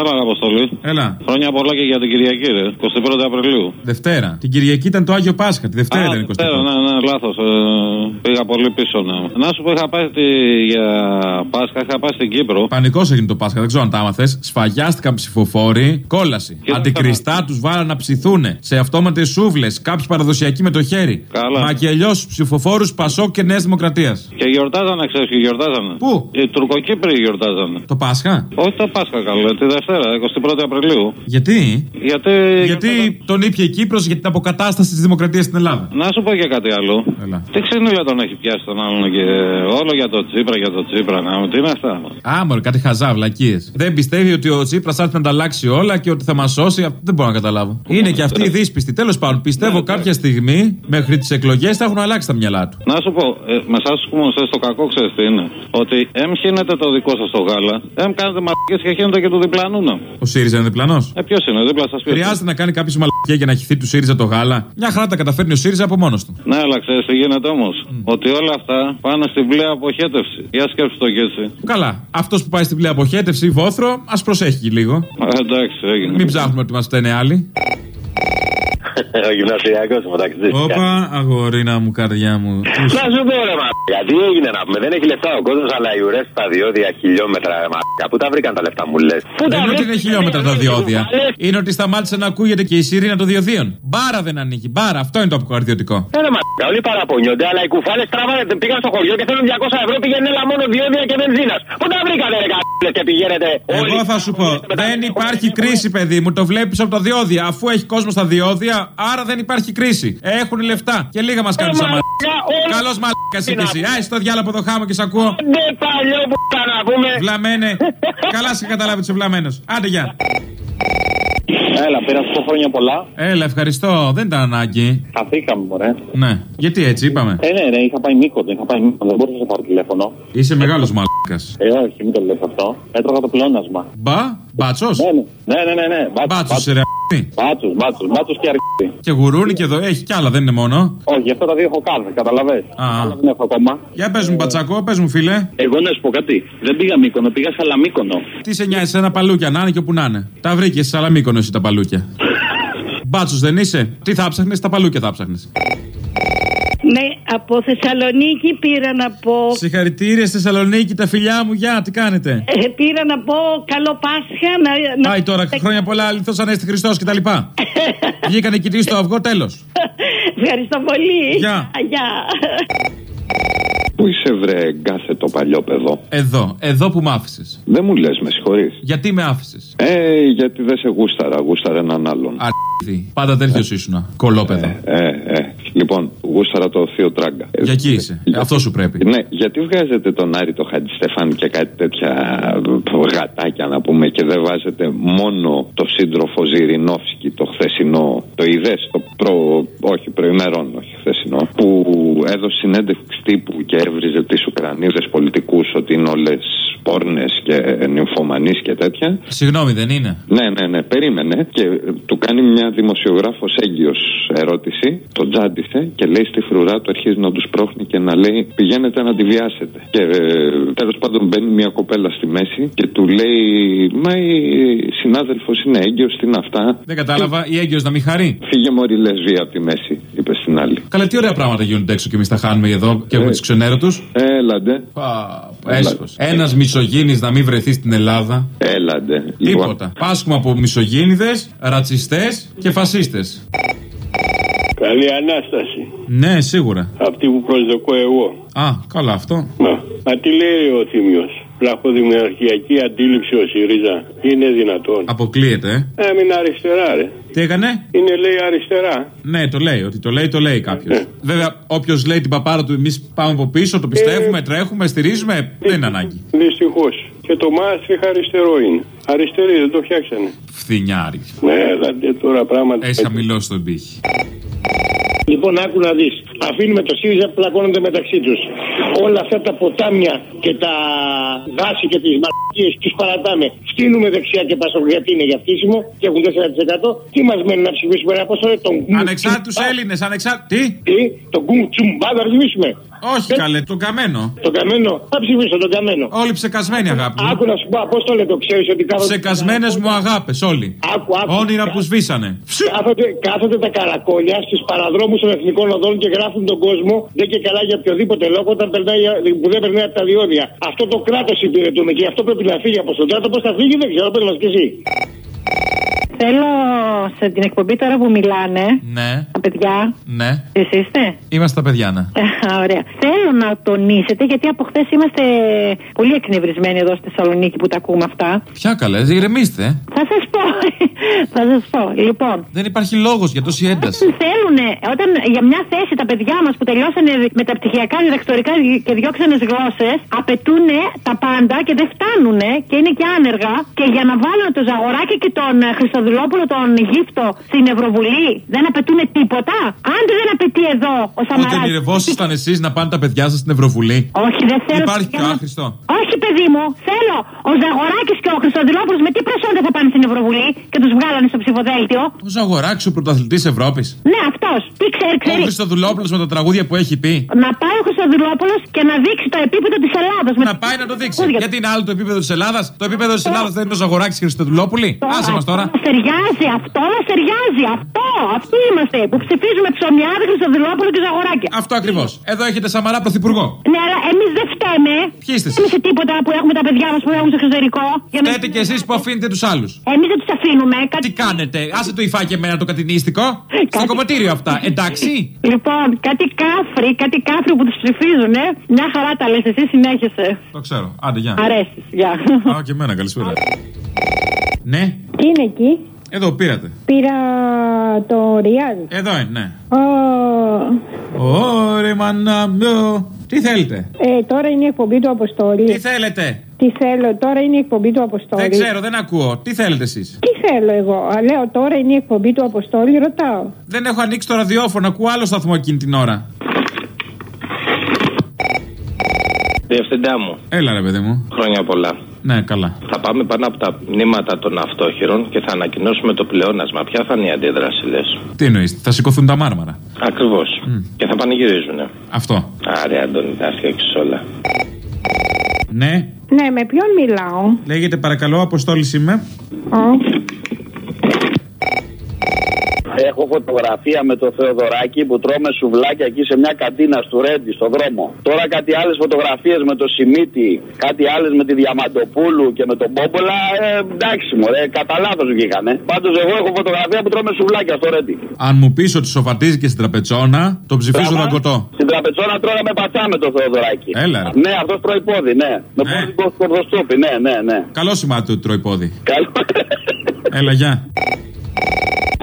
Έλα, Αποστολή. Έλα. Χρόνια πολλά και για την Κυριακή, ρε. 21 Απριλίου. Δευτέρα. Την Κυριακή ήταν το Άγιο Πάσχα. Τη Δευτέρα Α, ήταν Δευτέρα, 21. ναι, ναι, λάθος. πήγα πολύ πίσω, ναι. Να σου πω, είχα πάει στη, για Πάσχα, είχα πάει στην Κύπρο. Πανικός έγινε το Πάσχα, δεν ξέρω αν τα άμαθες. Σφαγιάστηκαν ψηφοφόροι, κόλαση. Και Αντικριστά τους βάλαν να ψηθούν σε αυτόματες σούβλες, κάποιοι παραδοσιακοί με το χέρι. Καλά. Μα και αλλιώς ψηφοφόρους Πασόκ και Νέα Δημοκρατίας. Και γιορτάζανε, ξέρεις, και γιορτάζανε. Πού; Οι Τουρκοκύπροι γιορτάζανε. Το Πάσχα; Όχι το Πάσχα, καλό, τη Δευτέρα, 21 Απριλίου. Γιατί; Γιατί. Γιατί τον ήπια η Κύπρος για την αποκατάσταση της δημοκρατίας στην Ελλάδα. Να σου πω και κάτι άλλο. Έλα. Τι ξενίλα τον έχει πιάσει τον άλλον και όλο για το Τσίπρα, για το Τσίπρα. Να μου, τι είναι αυτά. Α, μωρέ, κάτι χαζά, βλακίες. Δεν πιστεύει ότι ο Τσίπρας θα έρθει να τα αλλάξει όλα και ότι θα μας σώσει. Αυτό Δεν μπορώ να καταλάβω. Είναι και αυτοί οι δύσπιστοι. Τέλος πάντων, πιστεύω κάποια στιγμή μέχρι τις εκλογές θα έχουν αλλάξει τα μυαλά του. Να σου πω, ε, με εσάς του κομμουνιστέ το κακό ξέρεις τι είναι; Ότι εμ χύνετε το δικό σας το γάλα, εμ κάνετε μαλακίε και χύνετε και του διπλανού να. Ο ΣΥΡΙΖΑ είναι διπλανός; Ε, ποιος είναι, δίπλα σα πει. Χρειάζεται να κάνει κάποιο μαλακία για να χυθεί του ΣΥΡΙΖΑ το γάλα; Μια χαρά τα καταφέρνει ο ΣΥΡΙΖΑ από μόνος του. Ναι, αλλά ξέρεις τι γίνεται όμως; Ότι όλα αυτά πάνε στην πλέα αποχέτευση. Για σκέψου το και έτσι. Καλά. Αυτός που πάει στην πλήρη αποχέτευση, βόθρο, ας προσέχει και λίγο. Ε, εντάξει, έγινε. Μην ψάχνουμε ότι μας φταίνε άλλοι. Ο γυμνασιακός μεταξύ. Όπα, αγορίνα μου, καρδιά μου. Να σου πω ρε μα. Γιατί έγινε να πούμε, δεν έχει λεφτά ο κόσμος, αλλά οι ουρές στα διόδια χιλιόμετρα ρε μα. Πού τα βρήκαν τα λεφτά μου λες. Δεν είναι ότι είναι χιλιόμετρα τα διόδια. Είναι ότι σταμάτησε να ακούγεται και η σιρήνα των διοδίων. Μπάρα δεν ανοίγει. Μπάρα, αυτό είναι το αποκαρδιωτικό. Ε, ρε μα. Όλοι παραπονιόνται, αλλά οι κουφάλες τράβανε, πήγαν στο χωριό και θέλουν 200 ευρώ πήγαινε έλα μόνο διόδια και βενζίνας. Πού τα βρήκανε ρε καπίλε και πηγαίνετε. όλοι- Εγώ θα σου πω, δεν υπάρχει κρίση, παιδί μου. Το βλέπεις από τα διόδια. Αφού έχει κόσμο στα διόδια, άρα δεν υπάρχει κρίση. Έχουν λεφτά και λίγα μας κάνουν σαν μαλάκα, όλα- Καλός μαλάκας εσύ κι εσύ. Άι στο διάλογο εδώ χάμω και σ' ακούω. Ναι, παλιό που να πούμε. Βλαμένε. Καλά σε καταλάβει ότι είσαι βλαμμένος. Άντε γεια. Έλα, πήρα σου χρόνια πολλά. Έλα, ευχαριστώ. Δεν ήταν ανάγκη. Χαθήκαμε, μωρέ. Ναι. Γιατί έτσι είπαμε. Ε, ναι, ναι, είχα πάει μήκο, είχα πάει μήκο. Δεν μπορούσα να σε πάρω τηλέφωνο. Είσαι μεγάλος μαλάκα. Ε, όχι, μην το λες αυτό. Έτρωγα το πλεόνασμα. Μπα, μπάτσος. Ναι, ναι, ναι, ναι, ναι. ναι. Μπάτσος σε ρε. Μπάτσους, μπάτσους, μπάτσους και αργή. Και γουρούνι και εδώ έχει κι άλλα, δεν είναι μόνο. Όχι, αυτά τα δύο έχω κάνει, καταλαβες. Α. Άλλα δεν έχω ακόμα. Για πες μου, μπατσακό, πες μου, φίλε. Εγώ να σου πω κάτι. Δεν πήγα μήκονο, πήγα σαλαμίκονο. Τι σε νοιάζει, ένα παλούκια να είναι και όπου να είναι. Τα βρήκες σε Σαλαμίκονο εσύ τα παλούκια. Μπάτσος δεν είσαι. Τι θα ψάχνεις, τα παλούκια θα ψάχνεις. Ναι, από Θεσσαλονίκη πήρα να πω. Συγχαρητήρια στη Θεσσαλονίκη, τα φιλιά μου, γεια, τι κάνετε; Ε, πήρα να πω καλό Πάσχα. Να, να... Πάει τώρα, χρόνια πολλά, αληθώ Ανέστη Χριστός και τα λοιπά. Βγήκανε κοιτή στο αυγό, τέλος. Ευχαριστώ πολύ. Γεια. Γεια. Πού είσαι βρε γκάσε το παλιό παιδό. Εδώ, εδώ που μ' άφησες. Δεν μου λες, με συγχωρείς. Γιατί με άφησες; Ε, γιατί δεν σε γούσταρα, γούσταρα έναν άλλον. Αρκίδη. Πάντα τέτοιος ήσουνα. Κολόπεδο. Ε, ε. Λοιπόν, γούσταρα το θείο τράγκα. Ε, Για εκεί είσαι. για- Αυτό σου πρέπει. Ναι, γιατί βγάζετε τον Άρη το Χατζηστεφάν και κάτι τέτοια γατάκια να πούμε και δεν βάζετε μόνο το σύντροφο Ζηρινόφσκι το χθεσινό, το είδες, το προ, όχι προημερών, όχι χθεσινό, που έδωσε συνέντευξη τύπου και έβριζε τις Ουκρανίδες πολιτικούς ότι είναι όλες πόρνες και νυμφωμανείς και τέτοια. Συγγνώμη, δεν είναι; Ναι, ναι, ναι, περίμενε και ε, του κάνει μια δημοσιογράφος έγκυος ερώτηση, τον τζάντισε και λέει στη φρουρά του αρχίζει να τους πρόχνει και να λέει πηγαίνετε να τη βιάσετε. Και ε, τέλος πάντων μπαίνει μια κοπέλα στη μέση και του λέει Μα η συνάδελφος είναι έγκυος, τι είναι αυτά. Δεν κατάλαβα, η έγκυος να μην χαρεί. Φύγε μωρή λεσβία από τη μέση, είπε στην άλλη. Καλά, τι ωραία πράγματα γίνονται έξω και εμείς τα χάνουμε εδώ και έχουμε τους ξενέρωτους. Έλαντε, Έσχος. Ένας μισογίνης να μην βρεθεί στην Ελλάδα. έλαντε. Τίποτα. Πάσχουμε από μισογίνηδε, ρατσιστές και φασίστες. Καλή ανάσταση. Ναι, σίγουρα. Αυτή που προσδοκώ εγώ. Α, καλά αυτό. Μα, μα τι λέει ο Θήμιος; Πλαχοδημιουργιακή αντίληψη ο ΣΥΡΙΖΑ. Είναι δυνατόν. Αποκλείεται, ε. Έμεινε αριστερά, ρε. Τι έκανε; Είναι λέει αριστερά. Ναι, το λέει. Ότι το λέει, το λέει κάποιος. Ναι. Βέβαια, όποιος λέει την παπάρα του, εμείς πάμε από πίσω, το πιστεύουμε, τρέχουμε, στηρίζουμε. Δεν είναι ανάγκη. Δυστυχώς. Και το Μάστριχ αριστερό είναι. Αριστεροί δεν το φτιάξανε. Φθινιάρι. Ναι, δηλαδή τώρα πράγματα. Έχεις χαμηλώσει τον πύχη. Λοιπόν, άκου να δεις. Αφήνουμε το ΣΥΡΙΖΑ που πλακώνονται μεταξύ τους. Όλα αυτά τα ποτάμια και τα δάση και τις μαρκίε τους παρατάμε. Στείλουμε δεξιά και πασο γιατί είναι για φτύσιμο και έχουν 4%. Τι μας μένει να ψηφίσουμε, ένα πόσο τον Ανεξάρτητους Έλληνες, ανεξάρτητου. Τι; Τι, τον κουμ τσουμπά να ρυθμίσουμε. Όχι καλέ, τον καμένο. Τον καμένο, θα ψηφίσω τον καμένο. Όλοι ψεκασμένοι αγάπη. μου. Άκου να σου πω, Απόστολε, το ξέρεις ότι κάθονται. Ψεκασμένες μου αγάπες, όλοι. Άκου, άκου. Όνειρα που σβήσανε. Κάθονται, κάθονται τα καρακόλια στου παραδρόμους των εθνικών οδών και γράφουν τον κόσμο δεν και καλά για οποιοδήποτε λόγο όταν περνάει, που δεν περνάει από τα διόδια. Αυτό το κράτος υπηρετούμε και αυτό πρέπει να φύγει από τον κράτο. Πώς θα φύγει, δεν ξέρω, πες μας και εσύ. Θέλω σε την εκπομπή τώρα που μιλάνε, Ναι, τα παιδιά. ναι. Εσείς είστε; Είμαστε τα παιδιά, ναι. Α, Ωραία. Θέλω να τονίσετε, γιατί από χθες είμαστε πολύ εκνευρισμένοι εδώ στη Θεσσαλονίκη που τα ακούμε αυτά. Ποια καλές, ηρεμήστε. Θα σας πω. θα σας πω. Λοιπόν, Δεν υπάρχει λόγος για τόση ένταση. θέλουν όταν για μια θέση τα παιδιά μας που τελειώσανε μεταπτυχιακά διδακτορικά και δυο ξένε γλώσσες, απαιτούν τα πάντα και δεν φτάνουν και είναι και άνεργα. Και για να βάλουν το Ζαγοράκι και τον ε, Χριστοδουλόπουλο τον γύφτο στην Ευρωβουλή, δεν απαιτούν τίποτα. Αν δεν απαιτεί εδώ ο Ότι Σαμαράς ονειρευόσασταν εσείς να πάνε τα παιδιά σας στην Ευρωβουλή; Όχι, δεν θέλω. Υπάρχει για πιο να- άχρηστο. Όχι, παιδί μου, θέλω ο Ζαγοράκης και ο Χριστοδουλόπουλο με τι προσόντα θα πάνε στην Ευρωβουλή και τους βγάλανε στο ψηφοδέλτιο. Ο Ζαγοράκης, ο πρωταθλητής Ευρώπης. Ναι, αυτό. Τι ξέρει, Ο ξέρει. Χριστοδουλόπουλο με τα τραγούδια που έχει πει. Να πάει ο Χριστοδουλόπουλο και να δείξει το επίπεδο της Ελλάδας. Να πάει να το δείξει. Γιατί είναι άλλο το επίπεδο της Ελλάδας. Το επίπεδο της Ελλάδας δεν είναι ο Ζαγοράκη και η Χριστοδουλόπουλη. Άσε μας τώρα. Αυτό μας ταιριάζει, αυτό μα ταιριάζει. Αυτό, αυτοί είμαστε που ψηφίζουμε ψωμιάδε Χριστοδουλόπουλο και Ζαγοράκη. Αυτό ακριβώς. Εδώ έχετε Σαμαρά πρωθυπουργό. Ναι, αλλά εμείς δεν φταίμε. Ποιοι είστε Δεν σε τίποτα που έχουμε τα παιδιά μας που έχουν στο εξωτερικό. Για να- Φταίτε κι εσείς που αφήνετε τους άλλους. Εμείς δεν τους αφήνουμε. Κάτι... Τι κάνετε, άσε το υφάκι εμένα το κατηνίστικο. Στο Κάτι- κομματήριο αυτά, εντάξει. Λοιπόν, κάτι κάφροι, κάτι κάφροι που τους ψηφίζουν, ε. Μια χαρά τα λες, εσύ συνέχισε. Το ξέρω. Άντε, γεια. Αρέσει, γεια. Α, και εμένα, καλησπέρα. Ναι, Τι είναι εκεί; Εδώ πήρατε. Πήρα το Ριάλ. Εδώ είναι, ναι. Ω, Ωρε μανάμπιο. Τι θέλετε; ε, τώρα είναι η εκπομπή του Αποστόλη. Τι θέλετε; Τι θέλω, τώρα είναι η εκπομπή του Αποστόλη. Δεν ξέρω, δεν ακούω. Τι θέλετε εσείς; Τι θέλω εγώ; Α, Λέω τώρα είναι η εκπομπή του Αποστόλη, ρωτάω. Δεν έχω ανοίξει το ραδιόφωνο, ακούω άλλο σταθμό εκείνη την ώρα. Διευθυντά μου, Έλα ρε παιδί μου. χρόνια πολλά. Ναι, καλά. Θα πάμε πάνω από τα μνήματα των αυτόχειρων και θα ανακοινώσουμε το πλεόνασμα. Ποια θα είναι η αντίδραση, λες; Τι εννοείς, θα σηκωθούν τα μάρμαρα; Ακριβώς. Και θα πανηγυρίζουνε. Αυτό. Άρε, Αντώνη, τα φτιάξει όλα. Ναι, Ναι, με ποιον μιλάω; λέγεται παρακαλώ, Αποστόλη είμαι. Ω, Έχω φωτογραφία με το Θεοδωράκι που τρώμε σουβλάκια εκεί σε μια καντίνα του Ρέντι, στο δρόμο. Τώρα κάτι άλλες φωτογραφίες με το Σιμίτι, κάτι άλλες με τη Διαμαντοπούλου και με τον Πόμπολα. Ε, εντάξει, μωρέ, κατά λάθος βγήκανε. Πάντως, εγώ έχω φωτογραφία που τρώμε σουβλάκια στο Ρέντι. Αν μου πεις ότι σοφατίζει και στην τραπετσόνα, το ψηφίζω Πράγμα. δαγκωτό. Στην τραπεζόνα τρώγαμε πατσά με το Θεοδωράκι. Έλα, ρε. Ναι, αυτός τρώει πόδι, ναι. Με Ναι. πόδι κορδοστούπι, ναι, ναι, ναι. Καλό σημάδι ότι τρώει πόδι. Καλό. Έλα, γεια.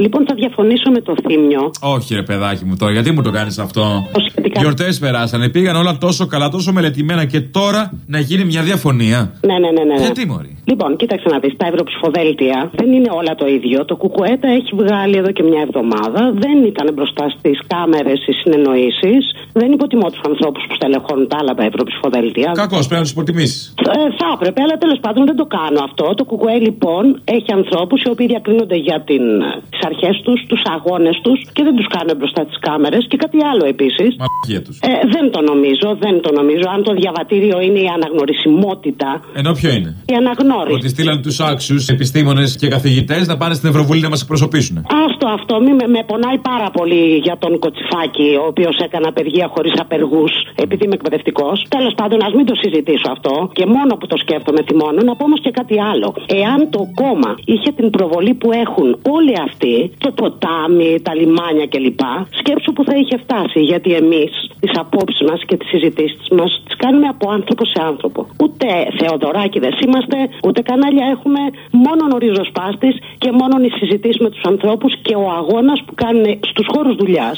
Λοιπόν, θα διαφωνήσω με το θύμιο. Όχι, ρε παιδάκι μου τώρα, γιατί μου το κάνεις αυτό; Σχετικά- Γιορτές περάσανε, πήγαν όλα τόσο καλά, τόσο μελετημένα και τώρα να γίνει μια διαφωνία. Ναι, ναι, ναι, ναι. ναι. Γιατί, Μωρή. Λοιπόν, κοίταξε να δεις. Τα ευρωψηφοδέλτια δεν είναι όλα το ίδιο. Το Κουκουέτα έχει βγάλει εδώ και μια εβδομάδα. Δεν ήταν μπροστά στις κάμερες οι συνεννοήσεις. Δεν υποτιμώ τους ανθρώπους που στελεχώνουν τα άλλα τα ευρωψηφοδέλτια. Κακός, πρέπει να τους υποτιμήσεις. Ε, θα έπρεπε, αλλά τέλος πάντων δεν το κάνω αυτό. Το Κουκουέ λοιπόν έχει ανθρώπους οι οποίοι διακρίνονται για τις αρχές τους, τους αγώνες τους και δεν τους κάνουν μπροστά τις κάμερες. Και κάτι άλλο επίσης. Μαλακία τους. Ε, δεν το νομίζω, δεν το νομίζω. Αν το διαβατήριο είναι η αναγνωρισιμότητα, Ενώ ποιο είναι; η αναγνώριση. Ότι στείλαν τους άξιους επιστήμονες και καθηγητές να πάνε στην Ευρωβουλή να μας εκπροσωπήσουν. Αυτό, αυτό μη με, με πονάει πάρα πολύ για τον Κοτσιφάκη, ο οποίος έκανε απεργία χωρίς απεργούς, επειδή είμαι εκπαιδευτικός. Τέλος πάντων, ας μην το συζητήσω αυτό και μόνο που το σκέφτομαι θυμώνω, να πω όμως και κάτι άλλο. Εάν το κόμμα είχε την προβολή που έχουν όλοι αυτοί, το ποτάμι, τα λιμάνια κλπ., σκέψου που θα είχε φτάσει. Γιατί εμείς τις απόψεις μας και τις συζητήσεις μας τις κάνουμε από άνθρωπο σε άνθρωπο. Ούτε Θεοδωράκηδες είμαστε, ούτε κανάλια έχουμε, μόνο ο ριζοσπάστης και μόνο οι συζητήσεις με τους ανθρώπους και ο αγώνας που κάνουν στους χώρους δουλειάς.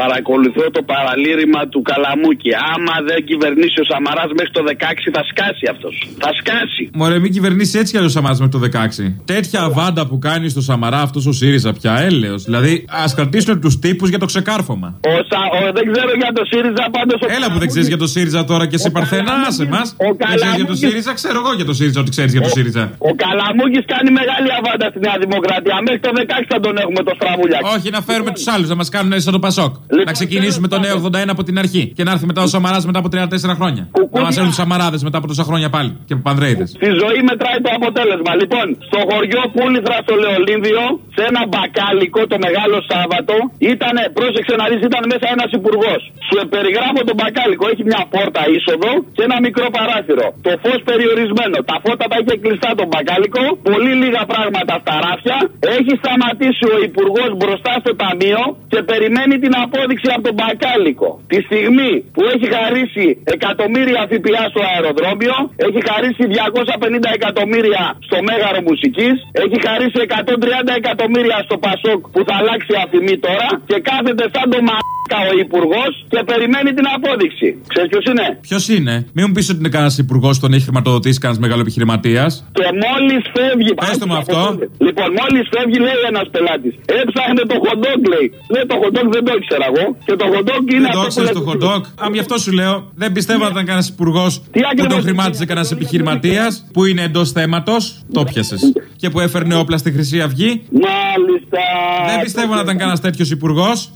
Παρακολουθώ το παραλήρημα του Καλαμούκη. Άμα δεν κυβερνήσει ο Σαμαράς μέχρι το 16 θα σκάσει αυτός. Θα σκάσει. Μωρέ, μην κυβερνήσει έτσι κι αλλιώς Σαμαράς με το 16. Τέτοια αβάντα που κάνει στο Σαμαρά αυτός ο ΣΥΡΙΖΑ πια, έλεος. Δηλαδή, ας κρατήσουν τους τύπους για το ξεκάρφωμα. Ο, Σα, ο, δεν ξέρω για το ΣΥΡΙΖΑ πάντως. Έλα που δεν ξέρεις για το ΣΥΡΙΖΑ τώρα και εσύ Παρθένα, άσε μας. Δεν ξέρεις για το ΣΥΡΙΖΑ, ξέρω εγώ για το ΣΥΡΙΖΑ ότι ξέρεις για το ΣΥΡΙΖΑ. Ο Καλαμούκης κάνει μεγάλη αβάντα στη Νέα Δημοκρατία. Μέχρι το 16 θα τον έχουμε το στραβούλια. Όχι, να φέρουμε τους άλλους να μας κάνουν σαν το Πασόκ. Να ξεκινήσουμε το νέο 81 από την αρχή και να έρθει μετά ο Σαμαράς μετά από 34 χρόνια. Να μα έρθουν Σαμαράδες μετά από τόσα χρόνια πάλι και Πανδρέιδε. Στη ζωή μετράει το αποτέλεσμα. Λοιπόν, στο χωριό Πούληθρα στο Λεολίνδιο, σε ένα μπακάλικο το μεγάλο Σάββατο, ήταν, πρόσεξε να δεις, ήταν μέσα ένας υπουργός. Σου περιγράφω τον μπακάλικο. Έχει μια πόρτα είσοδο και ένα μικρό παράθυρο. Το φως περιορισμένο. Τα φώτα τα είχε κλειστά τον μπακάλικο. Πολύ λίγα πράγματα στα ράφια. Έχει σταματήσει ο υπουργός μπροστά στο ταμείο και περιμένει την απόδειξη από τον μπακάλικο. Τη στιγμή που έχει χαρίσει εκατομμύρια ΦΠΑ στο αεροδρόμιο, έχει χαρίσει 250 εκατομμύρια στο μέγαρο μουσικής, έχει χαρίσει 130 εκατομμύρια στο Πασόκ που θα αλλάξει αφημί τώρα και κάθεται σαν το μαλάκα ο υπουργός και περιμένει την απόδειξη. Ξέρεις ποιος είναι; Ποιος είναι, μην μου πεις ότι είναι κανένας υπουργός που τον έχει χρηματοδοτήσει κανένας μεγάλο επιχειρηματίας. Και μόλις φεύγει. Πες το με αυτό. Λοιπόν, μόλις φεύγει, λέει ένας πελάτης. Έψαχνε το χοντόκ, λέει. Λέει το χοντόκ δεν το ήξερα εγώ. Και το χοντόκ είναι Δεν το αυτό που ξέρει λέτε το εσείς. χοντόκ. Α, γι' αυτό σου λέω. Δεν πιστεύω να ήταν κανένας υπουργός που ακριβώς τον χρημάτιζε κανένας επιχειρηματίας που είναι εντός θέματος. Το πιασε. Και που έφερνε όπλα στη Χρυσή Αυγή. Μάλιστα. Δεν πιστεύω να ήταν κανένας τέτοιος υπουργός.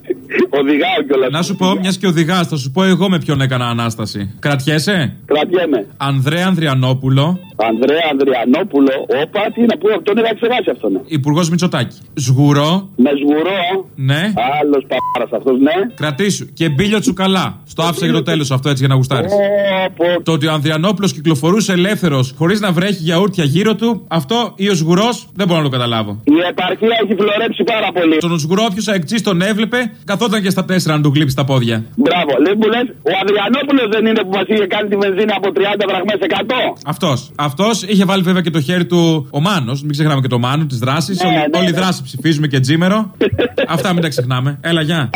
Οδηγάω κιόλας. Να σου πω, μιας και οδηγάς, θα σου πω εγώ με ποιον έκανα ανάσταση. Κρατιέσαι; Κρατιέμαι. Ανδρέα Ανδριανόπουλο, Ανδρέα Ανδριανόπουλο. Όπα, τι να πω, τον είχα ξεχάσει αυτόν. υπουργός Μητσοτάκη. Σγουρό, Με σγουρό. ναι. Άλλος παπάρας αυτός, ναι. Κρατήσου. Και μπίλιο τσουκαλά. Στο άφησα για το τέλος αυτό έτσι για να γουστάρεις. Πω, Το ότι ο Ανδριανόπουλος κυκλοφορούσε ελεύθερος χωρίς να βρέχει γιαούρτια γύρω του, αυτό ή ο Σγουρός δεν μπορώ να το καταλάβω. Η επαρχία έχει φλωρέψει πάρα πολύ. Τον Σγουρό, όποιος αεξή τον έβλεπε, καθόταν και στα τέσσερα να του γλύψεις τα πόδια. Μπράβο. Λέει μου λες, ο Αδριανόπουλος δεν είναι που μα είχε κάνει τη βενζίνη από 30 δραχμέ 100. Αυτός. Αυτός είχε βάλει βέβαια και το χέρι του ο Μάνος. Μην ξεχνάμε και το Μάνο τη δράση. Ναι, ναι, Όλη η ναι. δράση ψηφίζουμε και τζίμερο. Αυτά μην τα ξεχνάμε. Έλα, γεια.